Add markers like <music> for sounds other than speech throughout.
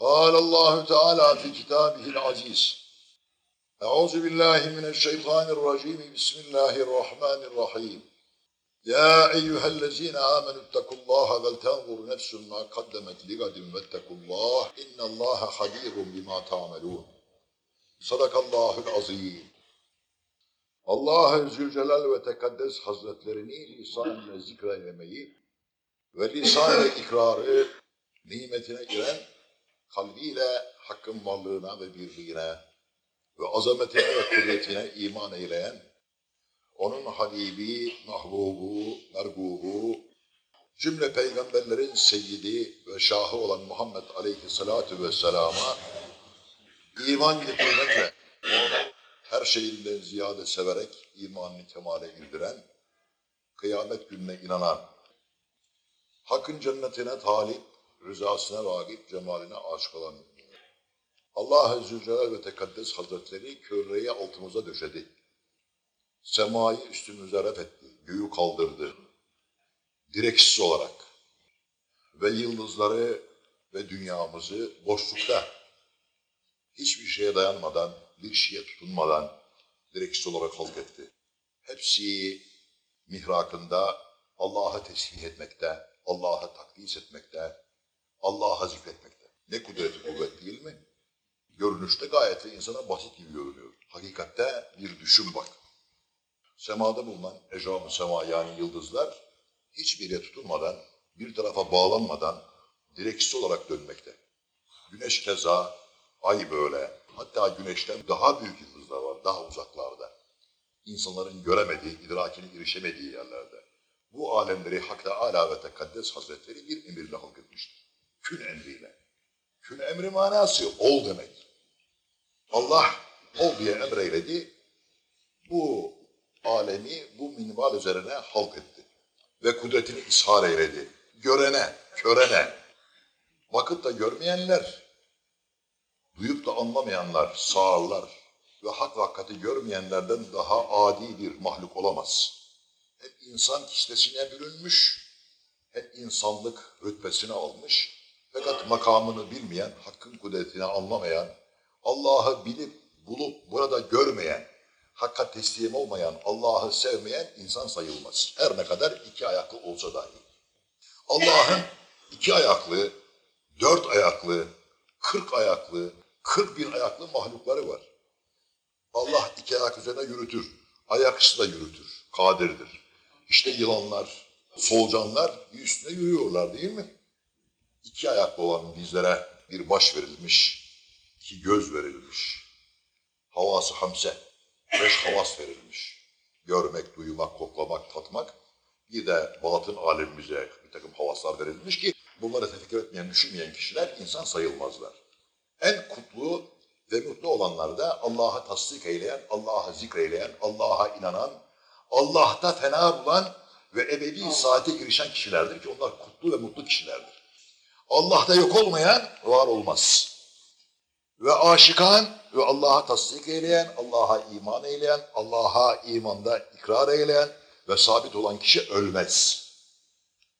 قال الله تعالى في كتابه العزيز أعوذ بالله من الشيطان الرجيم بسم الله الرحمن الرحيم يا أيها الذين آمنوا اتقوا الله ولتنظر نفس ما قدمت لغد واتقوا الله إن الله خبير بما تعملون صدق الله العظيم Allah Zülcelal ve Tekaddes Hazretlerini lisan ile zikreylemeyi ve lisan ile ikrarı nimetine giren kalbiyle hakkın varlığına ve birliğine ve azametine ve kudretine iman eyleyen, onun Habibi, Mahbubu, Mergubu, cümle peygamberlerin seyyidi ve şahı olan Muhammed Aleyhisselatü Vesselam'a iman getirmekle onu her şeyinden ziyade severek imanını kemale indiren, kıyamet gününe inanan, hakkın cennetine talip, rızasına vagip, cemaline aşık olan. Allah-u Zülcelal ve Tekaddes Hazretleri körreyi altımıza döşedi. Semayı üstümüze ref etti, göğü kaldırdı. Direksiz olarak ve yıldızları ve dünyamızı boşlukta hiçbir şeye dayanmadan, bir şeye tutunmadan direksiz olarak halk etti. Hepsi mihrakında Allah'a tesbih etmekte, Allah'a takdis etmekte, Allah'a zikretmekte. Ne kudreti kuvvet değil mi? Görünüşte gayet de insana basit gibi görünüyor. Hakikatte bir düşün bak. Semada bulunan ecam-ı sema yani yıldızlar hiçbir yere tutunmadan, bir tarafa bağlanmadan direksiz olarak dönmekte. Güneş keza, ay böyle. Hatta güneşten daha büyük yıldızlar var, daha uzaklarda. İnsanların göremediği, idrakine erişemediği yerlerde. Bu alemleri Hak Teâlâ ve Tekaddes Hazretleri bir emirle halk etmiştir. Kün emriyle. Kün emri manası ol demek. Allah ol diye emreyledi. Bu alemi bu minval üzerine halk etti. Ve kudretini ishar eyledi. Görene, körene, bakıp da görmeyenler, duyup da anlamayanlar, sağırlar ve hak ve hakikati görmeyenlerden daha adi bir mahluk olamaz. Hem insan kislesine bürünmüş, hem insanlık rütbesini almış, fakat makamını bilmeyen, hakkın kudretini anlamayan, Allah'ı bilip bulup burada görmeyen, hakka teslim olmayan, Allah'ı sevmeyen insan sayılmaz. Her ne kadar iki ayaklı olsa dahi. Allah'ın iki ayaklı, dört ayaklı, kırk ayaklı, kırk bin ayaklı mahlukları var. Allah iki ayak üzerine yürütür, ayaksız da yürütür, kadirdir. İşte yılanlar, solucanlar üstüne yürüyorlar değil mi? İki ayaklı olan bizlere bir baş verilmiş, iki göz verilmiş, havası hamse, beş havas verilmiş. Görmek, duymak, koklamak, tatmak. Bir de batın alemimize bir takım havaslar verilmiş ki bunları tefekkür etmeyen, düşünmeyen kişiler insan sayılmazlar. En kutlu ve mutlu olanlar da Allah'a tasdik eyleyen, Allah'a zikreyleyen, Allah'a inanan, Allah'ta fena bulan ve ebedi saate girişen kişilerdir ki onlar kutlu ve mutlu kişilerdir. Allah'ta yok olmayan var olmaz. Ve aşıkan ve Allah'a tasdik eyleyen, Allah'a iman eyleyen, Allah'a imanda ikrar eyleyen ve sabit olan kişi ölmez.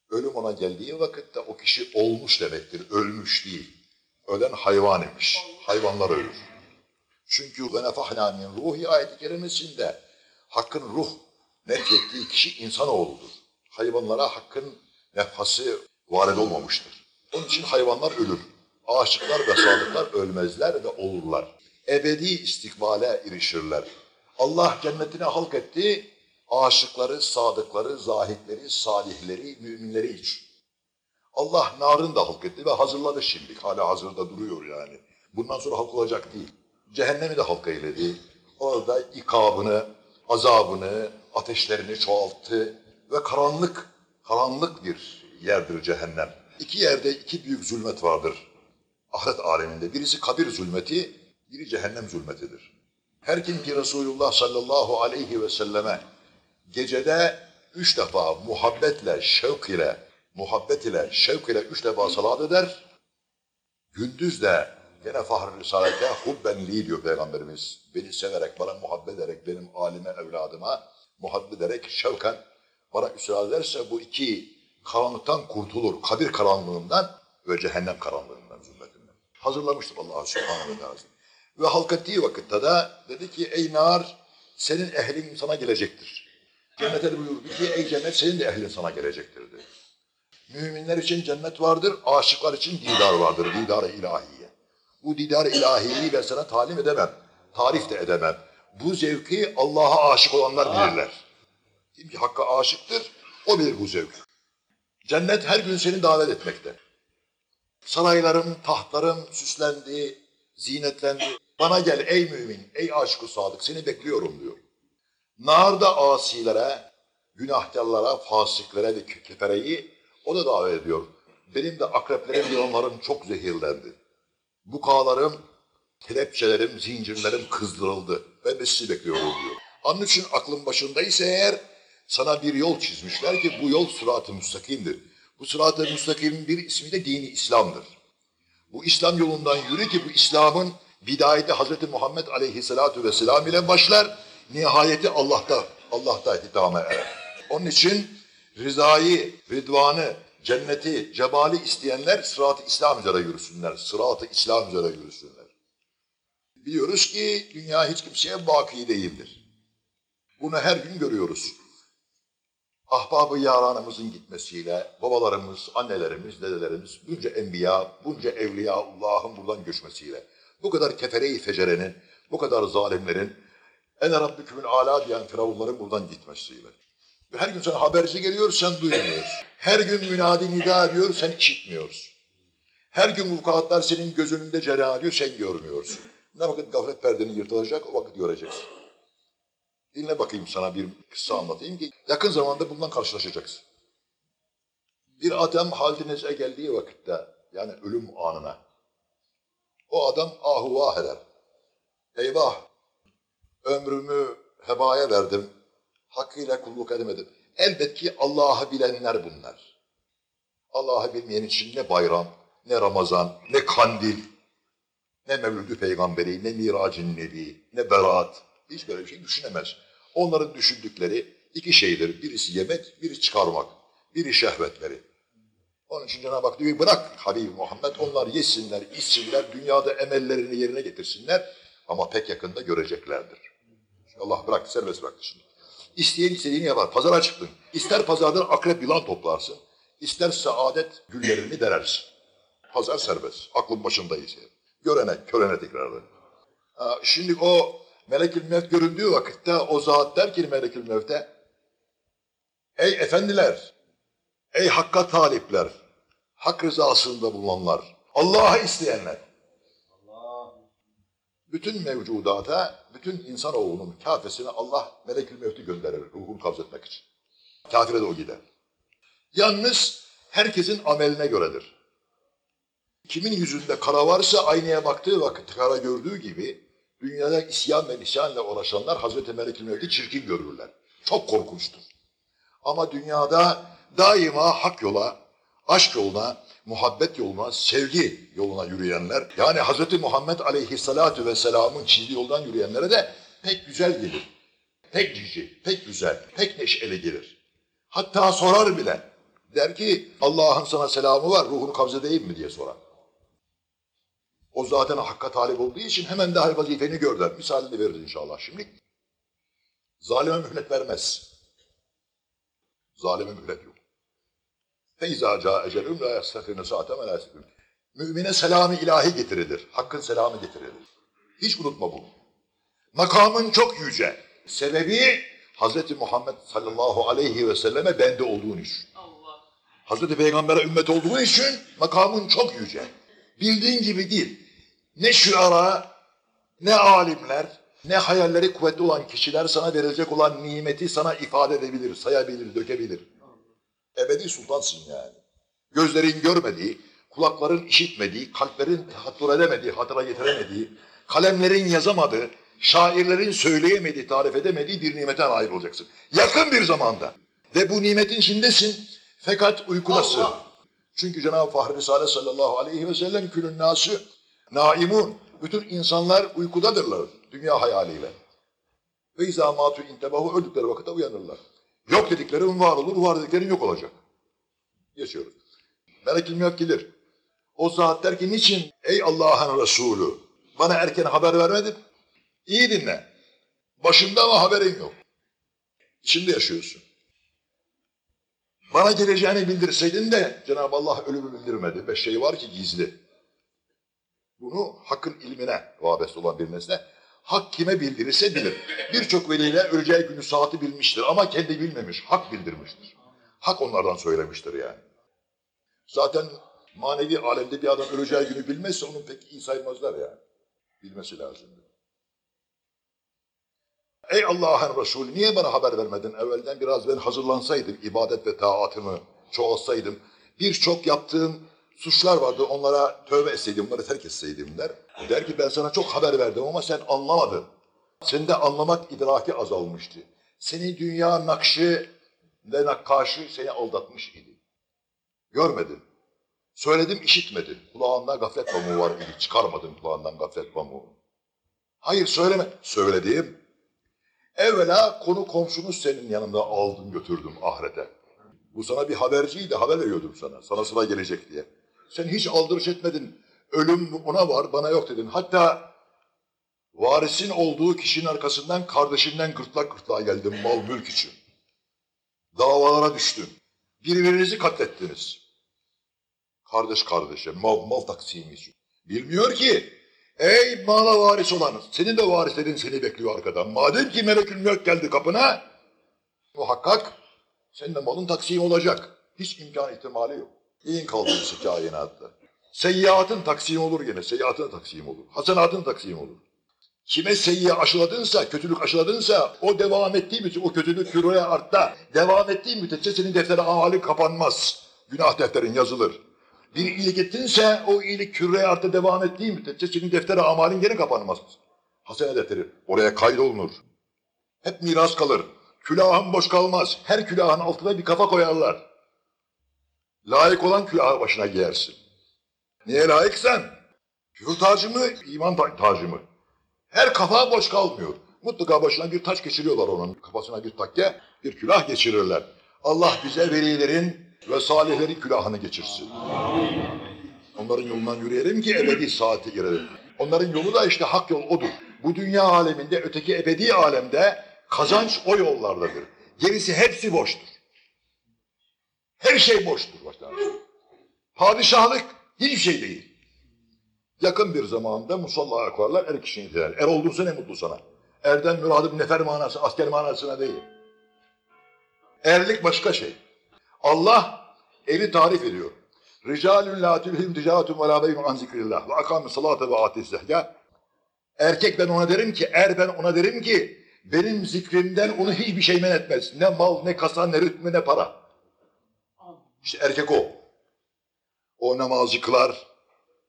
Ölüm ona geldiği vakitte o kişi olmuş demektir, ölmüş değil. Ölen hayvan imiş, hayvanlar ölür. Çünkü ve nefahna min ruhi ayeti kerimesinde hakkın ruh nefrettiği kişi insanoğludur. Hayvanlara hakkın nefhası varid olmamıştır. Onun için hayvanlar ölür. Aşıklar ve sadıklar ölmezler ve olurlar. Ebedi istikbale erişirler. Allah cennetine halk etti, aşıkları, sadıkları, zahitleri, salihleri, müminleri için. Allah narın da halk etti ve hazırladı şimdi. Hala hazırda duruyor yani. Bundan sonra halk olacak değil. Cehennemi de halk eyledi. Orada ikabını, azabını, ateşlerini çoğalttı ve karanlık, karanlık bir yerdir cehennem. İki yerde iki büyük zulmet vardır ahiret aleminde. Birisi kabir zulmeti, biri cehennem zulmetidir. Her kim ki Resulullah sallallahu aleyhi ve selleme gecede üç defa muhabbetle, şevk ile, muhabbet ile, şevk ile üç defa salat eder, gündüz de gene Fahri Risalet'te hubben li diyor Peygamberimiz. Beni severek, bana muhabbet ederek, benim alime, evladıma muhabbet ederek, şevken bana ısrar ederse bu iki karanlıktan kurtulur. Kabir karanlığından ve cehennem karanlığından, zulmetinden. hazırlamıştır Allah Subhanahu ve Teala. Ve halk ettiği vakitte de dedi ki ey nar senin ehlin sana gelecektir. Cennete de buyurdu ki ey cennet senin de ehlin sana gelecektir dedi. Müminler için cennet vardır, aşıklar için didar vardır, didar-ı ilahiye. Bu didar-ı ilahiyi ben sana talim edemem, tarif de edemem. Bu zevki Allah'a aşık olanlar bilirler. Kim ki Hakk'a aşıktır, o bilir bu zevki. Cennet her gün seni davet etmekte. Saraylarım, tahtlarım süslendi, zinetlendi. Bana gel ey mümin, ey aşık sadık seni bekliyorum diyor. Nar da asilere, günahkarlara, fasiklere ve kefereyi o da davet ediyor. Benim de akreplerim, yılanlarım çok zehirlendi. Bukalarım, kelepçelerim, zincirlerim kızdırıldı. Ben de sizi bekliyorum diyor. Onun için aklın başındaysa eğer sana bir yol çizmişler ki bu yol sırat-ı müstakimdir. Bu sırat-ı müstakimin bir ismi de dini İslam'dır. Bu İslam yolundan yürü ki bu İslam'ın bidayeti Hazreti Muhammed Aleyhisselatü Vesselam ile başlar, nihayeti Allah'ta, Allah'ta hitame erer. Onun için rızayı, rıdvanı, cenneti, cebali isteyenler sırat-ı İslam üzere yürüsünler, sırat-ı İslam üzere yürüsünler. Biliyoruz ki dünya hiç kimseye baki değildir. Bunu her gün görüyoruz. Ahbabı yaranımızın gitmesiyle, babalarımız, annelerimiz, dedelerimiz, bunca enbiya, bunca evliya Allah'ın buradan göçmesiyle, bu kadar kefere-i fecerenin, bu kadar zalimlerin, ene rabbükümün ala diyen firavunların buradan gitmesiyle. Her gün sana haberci geliyor, sen duymuyorsun. Her gün münadi nida ediyor, sen işitmiyorsun. Her gün vukuatlar senin göz önünde cereyan ediyor, sen görmüyorsun. Ne vakit gaflet perdeni yırtılacak, o vakit göreceksin. Dinle bakayım sana bir kıssa anlatayım ki yakın zamanda bundan karşılaşacaksın. Bir adam haldinize geldiği vakitte, yani ölüm anına, o adam ahuvah eder. Eyvah, ömrümü hebaya verdim, hakkıyla kulluk edemedim. Elbet ki Allah'ı bilenler bunlar. Allah'ı bilmeyen için ne bayram, ne Ramazan, ne kandil, ne Mevlüdü Peygamberi, ne Miracın Nebi, ne Berat. Hiç böyle bir şey düşünemez. Onların düşündükleri iki şeydir. Birisi yemek, biri çıkarmak. Biri şehvetleri. Onun için Cenab-ı Hak diyor bırak Habib Muhammed onlar yesinler, içsinler, dünyada emellerini yerine getirsinler ama pek yakında göreceklerdir. Allah bırak, serbest bıraktı şimdi. İsteyen istediğini yapar. Pazara çıktın. İster pazardan akrep yılan toplarsın, ister saadet güllerini derersin. Pazar serbest. Aklın başındayız. Görene, körene tekrardan. Ha, şimdi o Melekül Mevt göründüğü vakitte o zat der ki Melekül Mevt'e Ey efendiler, ey hakka talipler, hak rızasında bulunanlar, Allah'ı isteyenler. Bütün mevcudata, bütün insanoğlunun kafesine Allah Melekül Mevt'i gönderir ruhunu kabzetmek için. Kafire de o gider. Yalnız herkesin ameline göredir. Kimin yüzünde kara varsa aynaya baktığı vakit kara gördüğü gibi dünyada isyan ve nisyanla uğraşanlar Hazreti Melekül Mevt'i çirkin görürler. Çok korkunçtur. Ama dünyada daima hak yola, aşk yoluna, muhabbet yoluna, sevgi yoluna yürüyenler, yani Hazreti Muhammed Aleyhisselatü Vesselam'ın çizdiği yoldan yürüyenlere de pek güzel gelir. Pek cici, pek güzel, pek neşeli gelir. Hatta sorar bile. Der ki Allah'ın sana selamı var, ruhunu kabzedeyim mi diye sorar. O zaten hakka talip olduğu için hemen daha vazifeni gör der. Misalini verir inşallah şimdi. Zalime mühlet vermez. Zalime mühlet yok. Feyza ca ecelüm la yastakine saate ve la Mümine selamı ilahi getirilir. Hakkın selamı getirilir. Hiç unutma bunu. Makamın çok yüce. Sebebi Hz. Muhammed sallallahu aleyhi ve selleme bende olduğun için. Allah. Hz. Peygamber'e ümmet olduğun için makamın çok yüce. Bildiğin gibi değil. Ne şüara, ne alimler, ne hayalleri kuvvetli olan kişiler sana verilecek olan nimeti sana ifade edebilir, sayabilir, dökebilir. Ebedi sultansın yani. Gözlerin görmediği, kulakların işitmediği, kalplerin tahattür edemediği, hatıra getiremediği, kalemlerin yazamadığı, şairlerin söyleyemediği, tarif edemediği bir nimete nail olacaksın. Yakın bir zamanda. Ve bu nimetin içindesin fakat uykudasın. Çünkü Cenab-ı Fahri Risale sallallahu aleyhi ve sellem külün nası naimun. Bütün insanlar uykudadırlar dünya hayaliyle. Ve izâ mâtu intebahu öldükleri vakitte uyanırlar. Yok dediklerin var olur, var dediklerin yok olacak. Yaşıyoruz. Melek-i gelir. O zat der ki niçin ey Allah'ın Resulü bana erken haber vermedin? İyi dinle. Başında ama haberin yok. İçinde yaşıyorsun. Bana geleceğini bildirseydin de Cenab-ı Allah ölümü bildirmedi. Beş şey var ki gizli. Bunu hakkın ilmine vabes olan bir nesne. Hak kime bildirirse bilir. Birçok veliler öleceği günü saati bilmiştir ama kendi bilmemiş. Hak bildirmiştir. Hak onlardan söylemiştir yani. Zaten manevi alemde bir adam öleceği günü bilmezse onun pek iyi saymazlar yani. Bilmesi lazım. Ey Allah'ın Resulü niye bana haber vermedin evvelden biraz ben hazırlansaydım ibadet ve taatımı çoğalsaydım. Birçok yaptığım suçlar vardı onlara tövbe etseydim onları terk etseydim der. Der ki ben sana çok haber verdim ama sen anlamadın. Sende anlamak idraki azalmıştı. Seni dünya nakşı ve nakkaşı seni aldatmış idi. Görmedin. Söyledim işitmedin. Kulağında gaflet pamuğu var idi. Çıkarmadın kulağından gaflet pamuğu. Hayır söyleme. Söyledim. Evvela konu komşunuz senin yanında aldım götürdüm ahirete. Bu sana bir haberciydi, haber veriyordum sana. Sana sıra gelecek diye. Sen hiç aldırış etmedin. Ölüm ona var, bana yok dedin. Hatta varisin olduğu kişinin arkasından kardeşinden gırtlak gırtlağa geldin mal mülk için. Davalara düştün. Birbirinizi katlettiniz. Kardeş kardeşe, mal, mal taksimi için. Bilmiyor ki Ey mala varis olan, senin de varislerin seni bekliyor arkadan. Madem ki melekül mülk geldi kapına, muhakkak senin de malın taksim olacak. Hiç imkan ihtimali yok. İyin kaldırısı kainatta. Seyyiatın taksim olur gene, seyyiatın taksim olur. Hasenatın taksim olur. Kime seyyi aşıladınsa, kötülük aşıladınsa o devam ettiği müddetçe, o kötülük küreye artta devam ettiği müddetçe senin defteri amali kapanmaz. Günah defterin yazılır. Bir iyilik ettinse o iyilik küreye artta devam ettiği müddetçe senin defteri amalin gene kapanmaz. Hasene defteri oraya kaydolunur. Hep miras kalır. Külahın boş kalmaz. Her külahın altına bir kafa koyarlar. Layık olan külahı başına giyersin. Niye layıksan? Küfür tacı mı, iman ta- tacı mı? Her kafa boş kalmıyor. Mutlaka başına bir taç geçiriyorlar onun. Kafasına bir takke, bir külah geçirirler. Allah bize velilerin ve salihlerin külahını geçirsin. Onların yolundan yürüyelim ki ebedi saate girelim. Onların yolu da işte hak yol odur. Bu dünya aleminde, öteki ebedi alemde kazanç o yollardadır. Gerisi hepsi boştur. Her şey boştur baştan. Padişahlık hiçbir şey değil. Yakın bir zamanda musallaya koyarlar, er kişini itiler. Er olduysa ne mutlu sana. Erden müradım nefer manası, asker manasına değil. Erlik başka şey. Allah eri tarif ediyor. Ricalun la tulhim ticaretun ve la beyun an zikrillah ve akamis salate ve atis zehya. Erkek ben ona derim ki, er ben ona derim ki benim zikrimden onu hiçbir şey men etmez. Ne mal, ne kasa, ne rütmü, ne para. İşte erkek o. O namazı kılar,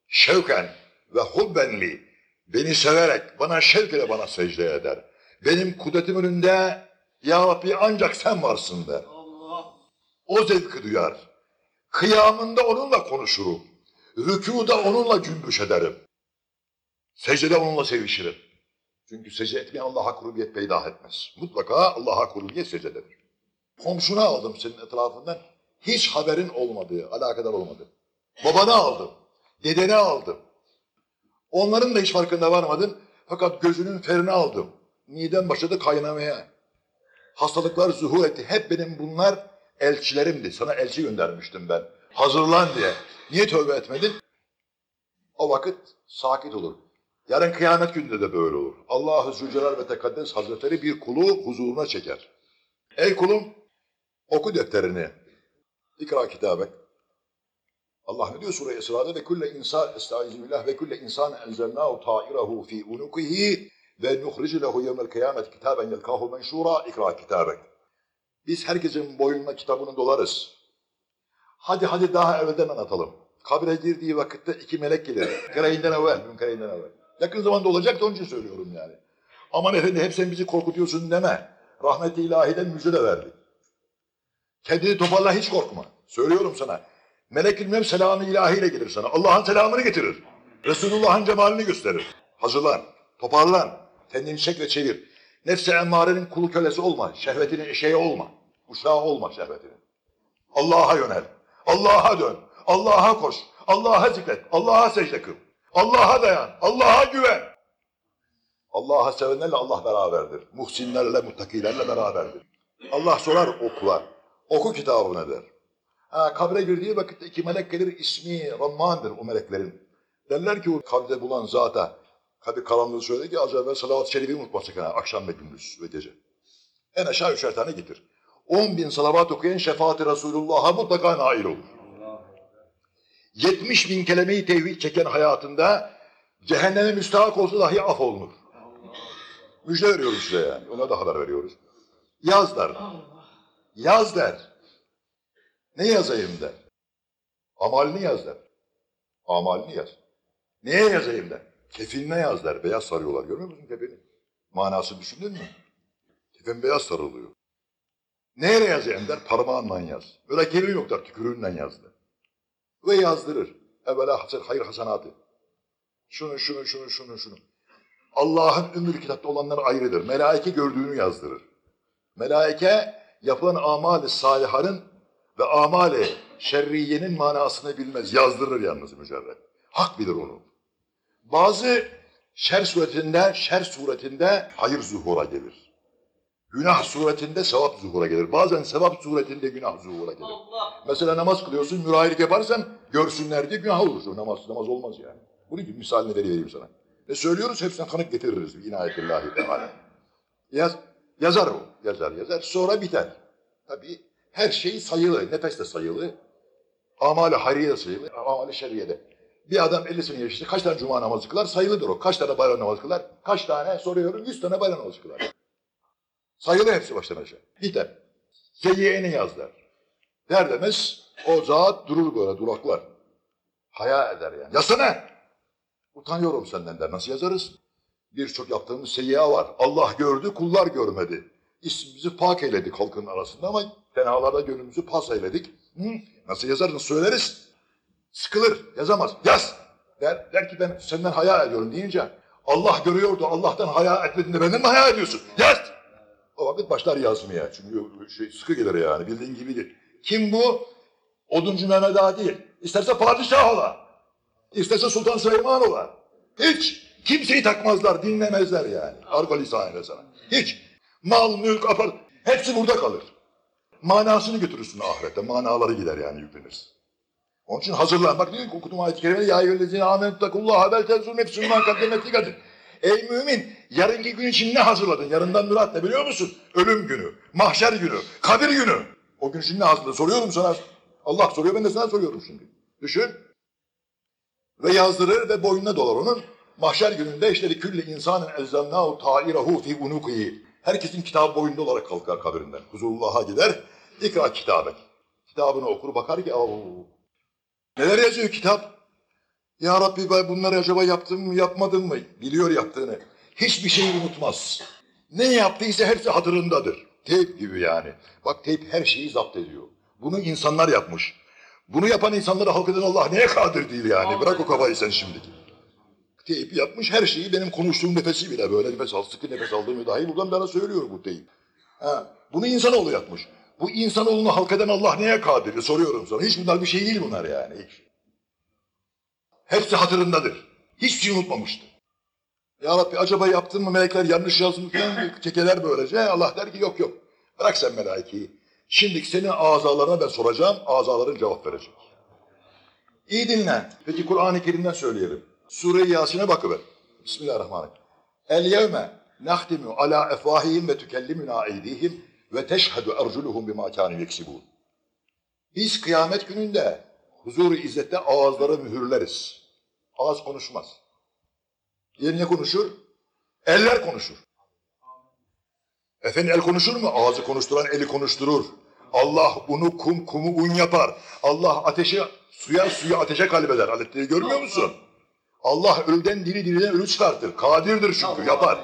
şevken ve hubbenli, beni severek, bana şevk ile bana secde eder. Benim kudretim önünde, Ya Rabbi ancak sen varsın der. O zevki duyar. Kıyamında onunla konuşurum. Rükuda onunla cümbüş ederim. Secdede onunla sevişirim. Çünkü secde etmeyen Allah'a kurbiyet peydah etmez. Mutlaka Allah'a kurbiyet secdededir. Komşuna aldım senin etrafından. Hiç haberin olmadığı, alakadar olmadı. Babanı aldım. Dedeni aldım. Onların da hiç farkında varmadın. Fakat gözünün ferini aldım. Miden başladı kaynamaya. Hastalıklar zuhur etti. Hep benim bunlar elçilerimdi. Sana elçi göndermiştim ben. Hazırlan diye. Niye tövbe etmedin? O vakit sakit olur. Yarın kıyamet gününde de böyle olur. Allah-u Zülcelal ve Tekaddes Hazretleri bir kulu huzuruna çeker. Ey kulum oku defterini. İkra kitabek. Allah ne diyor sure Esra'da ve kulle insan estaizu ve kulle insan enzelnahu ta'irahu fi unukihi ve nuhricu lehu yevmel kıyamet kitaben yelkahu menşura ikra kitabek. Biz herkesin boynuna kitabını dolarız. Hadi hadi daha evvelden anlatalım. Kabre girdiği vakitte iki melek gelir. <laughs> Kırayinden evvel, münkereyinden evvel. Yakın zamanda olacak da onun için söylüyorum yani. Aman efendi hep sen bizi korkutuyorsun deme. Rahmet-i ilahiden müjde de verdik. Kendini toparla hiç korkma. Söylüyorum sana. Melek-ül Mevt selamı ilahiyle gelir sana. Allah'ın selamını getirir. Resulullah'ın cemalini gösterir. Hazırlan, toparlan. Kendini çek ve çevir. Nefse emmarenin kulu kölesi olma. Şehvetinin eşeği olma. Uşağı olma şehvetinin. Allah'a yönel. Allah'a dön. Allah'a koş. Allah'a zikret, Allah'a secde kıl. Allah'a dayan, Allah'a güven. Allah'a sevenlerle Allah beraberdir. Muhsinlerle, muttakilerle beraberdir. Allah sorar o kula. Oku kitabını der. Ha, kabre girdiği vakitte iki melek gelir ismi Rahman'dır o meleklerin. Derler ki o kabre bulan zata, kabir karanlığı söyledi ki az evvel salavat-ı şerifi unutma sakın ha, akşam ve gündüz ve gece. En aşağı üçer tane getir. On bin salavat okuyan şefaati Resulullah'a mutlaka nail olur. 70 bin kelimeyi tevhid çeken hayatında cehenneme müstahak olsa dahi af olunur. Müjde veriyoruz size yani. Ona da haber veriyoruz. Yaz der. Yaz der. Ne yazayım der. Amalini yaz der. Amalini yaz. Neye yazayım der. Kefinine yaz der. Beyaz sarıyorlar. Görmüyor musun kefeni? Manası düşündün mü? Kefen beyaz sarılıyor. Nereye yazayım der. Parmağınla yaz. Böyle kelime yok der. Tükürüğünle yaz der. Ve yazdırır. Evvela hasır, hayır hasanatı. Şunu, şunu, şunu, şunu, şunu. Allah'ın ümmül kitapta olanlar ayrıdır. Melaike gördüğünü yazdırır. Melaike yapılan amali salihanın ve amali şerriyenin manasını bilmez. Yazdırır yalnız mücerred. Hak bilir onu. Bazı şer suretinde, şer suretinde hayır zuhura gelir. Günah suretinde sevap zuhura gelir. Bazen sevap suretinde günah zuhura gelir. Allah. Mesela namaz kılıyorsun, mürahilik yaparsan görsünler diye günah olur. O Namaz, namaz olmaz yani. Bunun gibi misalini vereyim sana. Ne söylüyoruz hepsine kanık getiririz. İnayetillahi teala. Yaz, yazar o. Yazar yazar. Sonra biter. Tabii her şey sayılı. Nefes de sayılı. Amali hariye de sayılı. Amali şerriye de. Bir adam 50 sene yaşlı kaç tane cuma namazı kılar? Sayılıdır o. Kaç tane bayram namazı kılar? Kaç tane? Soruyorum. 100 tane bayram namazı kılar. Sayılı hepsi baştan aşağı. Biter. Seyyiyeni yaz der. Der demez o zat durur böyle duraklar. Haya eder yani. Yazsana. Utanıyorum senden der. Nasıl yazarız? Birçok yaptığımız seyyiye var. Allah gördü, kullar görmedi. İsmimizi pak eyledik halkın arasında ama tenalarda gönlümüzü pas eyledik. Hı? Nasıl yazarız, sözleriz. Sıkılır, yazamaz. Yaz! Der, der ki ben senden haya ediyorum deyince Allah görüyordu, Allah'tan haya etmediğinde benden mi haya ediyorsun? Yaz! O vakit başlar yazmaya. Çünkü şey, sıkı gelir yani bildiğin gibi değil. Kim bu? Oduncu Mehmet Ağa değil. İsterse padişah ola. İsterse Sultan Süleyman ola. Hiç. Kimseyi takmazlar, dinlemezler yani. Argo lisanıyla sana. Hiç. Mal, mülk, apar. Hepsi burada kalır. Manasını götürürsün ahirette. Manaları gider yani yüklenirsin. Onun için hazırlan. Bak diyor ki okudum ayet-i kerimede ya eyyühellezine amenettakullaha bel tenzur nefsün man kaddemet likadir. Ey mümin yarınki gün için ne hazırladın? Yarından murat ne biliyor musun? Ölüm günü, mahşer günü, kabir günü. O gün için ne hazırladın? Soruyorum sana. Allah soruyor ben de sana soruyorum şimdi. Düşün. Ve yazdırır ve boynuna dolar onun. Mahşer gününde işte külli insanın elzemnahu ta'irahu fi unukihi. Herkesin kitabı boyunda olarak kalkar kabirinden. Huzurullah'a gider. İkra kitabı. Kitabını okur bakar ki Aa, neler yazıyor kitap? Ya Rabbi ben bunları acaba yaptım mı yapmadım mı? Biliyor yaptığını. Hiçbir şeyi unutmaz. Ne yaptıysa hepsi hatırındadır. Teyp gibi yani. Bak teyp her şeyi zapt ediyor. Bunu insanlar yapmış. Bunu yapan insanlara halk eden Allah neye kadir değil yani. Bırak o kafayı sen şimdiki. Teyp yapmış her şeyi benim konuştuğum nefesi bile böyle nefes al, sıkı nefes aldığımı dahi buradan bana söylüyor bu teyp. Ha, bunu insanoğlu yapmış. Bu insanoğlunu halk eden Allah neye kadir? Soruyorum sana. Hiç bunlar bir şey değil bunlar yani. Hiç. Hepsi hatırındadır. Hiçbir şey unutmamıştır. Ya Rabbi acaba yaptın mı melekler yanlış yazmış falan çekeler böylece. Allah der ki yok yok. Bırak sen melaikeyi. Şimdi senin azalarına ben soracağım. Azaların cevap verecek. İyi dinle. Peki Kur'an-ı Kerim'den söyleyelim. Sure-i Yasin'e bakıver. Bismillahirrahmanirrahim. El yevme nahtimu ala efvahihim ve tükellimuna eydihim ve teşhedü erculuhum bima kânu yeksibûn. Biz kıyamet gününde huzur-u izzette ağızları mühürleriz. Ağız konuşmaz. Yerine konuşur? Eller konuşur. Efendim el konuşur mu? Ağzı konuşturan eli konuşturur. Allah unu kum, kumu un yapar. Allah ateşi suya, suyu ateşe kalbeder. Aletleri görmüyor musun? Allah ölüden diri diriden ölü çıkartır. Kadirdir çünkü yapar.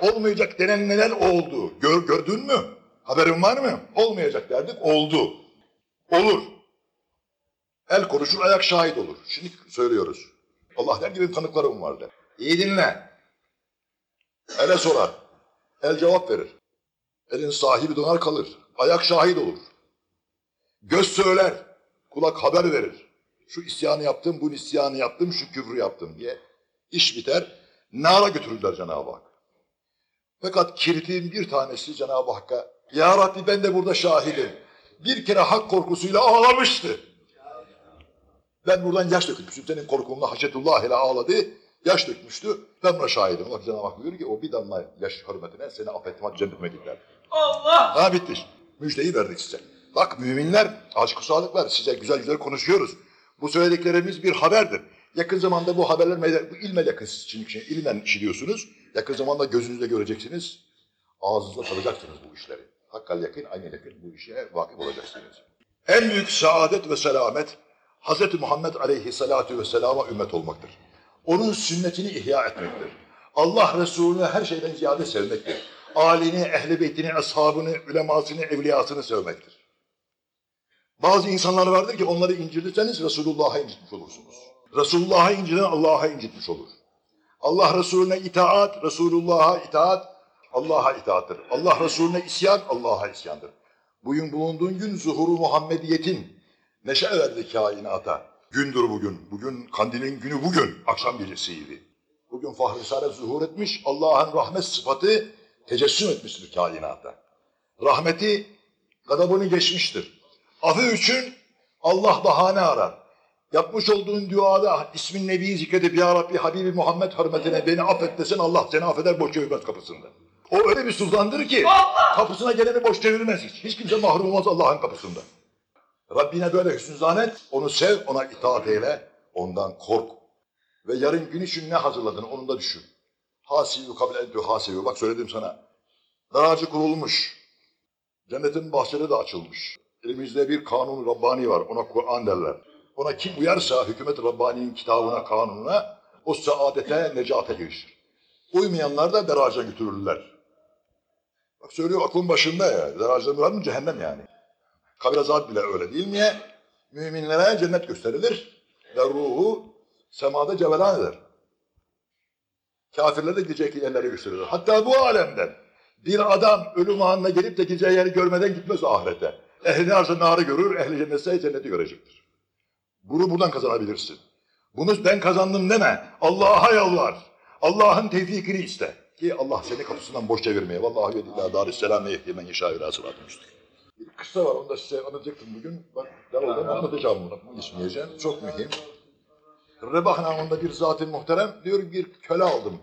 Olmayacak denen neler oldu? Gör, gördün mü? Haberin var mı? Olmayacak derdik oldu. Olur. El konuşur, ayak şahit olur. Şimdi söylüyoruz. Allah der gibi tanıklarım var der. İyi dinle. Ele sorar. El cevap verir. Elin sahibi döner kalır. Ayak şahit olur. Göz söyler. Kulak haber verir. Şu isyanı yaptım, bu isyanı yaptım, şu küfrü yaptım diye. İş biter, nara götürürler Cenab-ı Hak. Fakat kiritin bir tanesi Cenab-ı Hakk'a, Ya Rabbi ben de burada şahidim. Bir kere hak korkusuyla ağlamıştı. Ben buradan yaş dökülmüştüm. Senin korkunla haşetullah ile ağladı. Yaş dökmüştü. Ben buna şahidim. Bak Cenab-ı Hak buyuruyor ki o bir damla yaş hürmetine seni affettim hadi cennetime gider. Allah! Ha bitti. Müjdeyi verdik size. Bak müminler, aşk-ı sağlıklar size güzel güzel konuşuyoruz. Bu söylediklerimiz bir haberdir. Yakın zamanda bu haberler meydan, bu ilme yakın için, için ilmen işliyorsunuz. Yakın zamanda gözünüzle göreceksiniz. Ağzınızla tadacaksınız bu işleri. Hakkal yakın, aynı yakın bu işe vakıf olacaksınız. En büyük saadet ve selamet Hz. Muhammed aleyhissalatu vesselama ümmet olmaktır. Onun sünnetini ihya etmektir. Allah Resulü'nü her şeyden ziyade sevmektir. Alini, ehli beytini, ashabını, ulemasını, evliyasını sevmektir. Bazı insanlar vardır ki onları incitirseniz Resulullah'a incitmiş olursunuz. Resulullah'a inciten Allah'a incitmiş olur. Allah Resulüne itaat, Resulullah'a itaat, Allah'a itaattır. Allah Resulüne isyan, Allah'a isyandır. Bugün bulunduğun gün zuhuru Muhammediyetin neşe verdi kainata. Gündür bugün. Bugün kandilin günü bugün. Akşam gecesiydi. Bugün Fahri Risale zuhur etmiş. Allah'ın rahmet sıfatı tecessüm etmiştir kainata. Rahmeti gadabını geçmiştir. Afı için Allah bahane arar. Yapmış olduğun duada ismin Nebi'yi zikredip Ya Rabbi Habibi Muhammed hürmetine beni affet desen Allah seni affeder boş çevirmez kapısında. O öyle bir sultandır ki Allah! kapısına geleni boş çevirmez hiç. Hiç kimse mahrum olmaz Allah'ın kapısında. Rabbine böyle hüsnü zannet, onu sev, ona itaat eyle, ondan kork. Ve yarın gün için ne hazırladığını onu da düşün. Hasibu kabul edü hasibu. Bak söyledim sana. Daracı kurulmuş. Cennetin bahçeleri de açılmış. Elimizde bir kanun Rabbani var. Ona Kur'an derler. Ona kim uyarsa hükümet Rabbani'nin kitabına, kanununa o saadete, necate girişir. Uymayanlar da deraca götürürler. Bak söylüyor aklın başında ya. Deracada mı cehennem yani. Kabir azat bile öyle değil mi? Müminlere cennet gösterilir ve ruhu semada cevelan eder. Kafirlere de gidecek yerleri gösterilir. Hatta bu alemden bir adam ölüm anına gelip de gideceği yeri görmeden gitmez ahirete. Ehli arsa narı görür, ehli cennetse cenneti görecektir. Bunu buradan kazanabilirsin. Bunu ben kazandım deme. Allah'a yalvar. Allah'ın tevfikini iste. Ki Allah seni kapısından boş çevirmeye. Vallahi ve dillâ dârisselâm ne yehdimen yeşâ müstakîm. Bir kısa var, onu da size anlatacaktım bugün. Bak, daraldım, anlatacağım. Bunu ismeyeceğim. Çok mühim. Rebah namında bir zat-ı muhterem diyor bir köle aldım.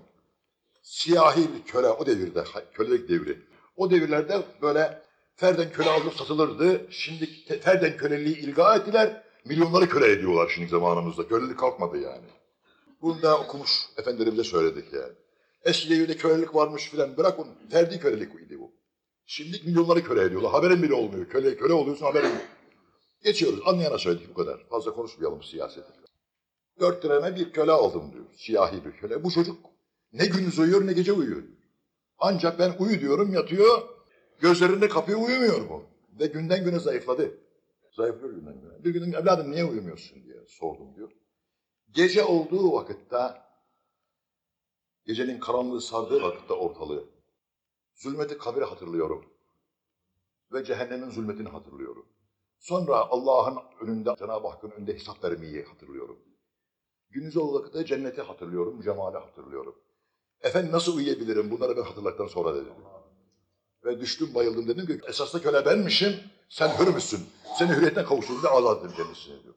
Siyahi bir köle o devirde, kölelik devri. O devirlerde böyle ferden köle alınıp satılırdı. Şimdi ferden köleliği ilga ettiler. Milyonları köle ediyorlar şimdi zamanımızda. Kölelik kalkmadı yani. Bunu da okumuş efendilerimize söyledik yani. Eski devirde kölelik varmış filan bırak onu. Ferdi kölelik idi bu. Şimdi milyonları köle ediyorlar. Haberin bile olmuyor. Köle, köle oluyorsun haberin yok. Geçiyoruz. Anlayana söyledik bu kadar. Fazla konuşmayalım siyaseti. Dört direme bir köle aldım diyor. Siyahi bir köle. Bu çocuk ne gündüz uyuyor ne gece uyuyor. Ancak ben uyu diyorum yatıyor. Gözlerinde kapıyor uyumuyor bu. Ve günden güne zayıfladı. Zayıflıyor günden güne. Bir gün evladım niye uyumuyorsun diye sordum diyor. Gece olduğu vakitte, gecenin karanlığı sardığı vakitte ortalığı, zulmeti kabri hatırlıyorum. Ve cehennemin zulmetini hatırlıyorum. Sonra Allah'ın önünde, Cenab-ı Hakk'ın önünde hesap vermeyi hatırlıyorum. Gündüz olduğu vakitte cenneti hatırlıyorum, cemali hatırlıyorum. Efendim nasıl uyuyabilirim bunları ben hatırladıktan sonra dedim. Ve düştüm bayıldım dedim ki esaslı köle benmişim, sen hür müsün? Seni hürriyetine kavuşturduğunda azat ettim kendisine diyor.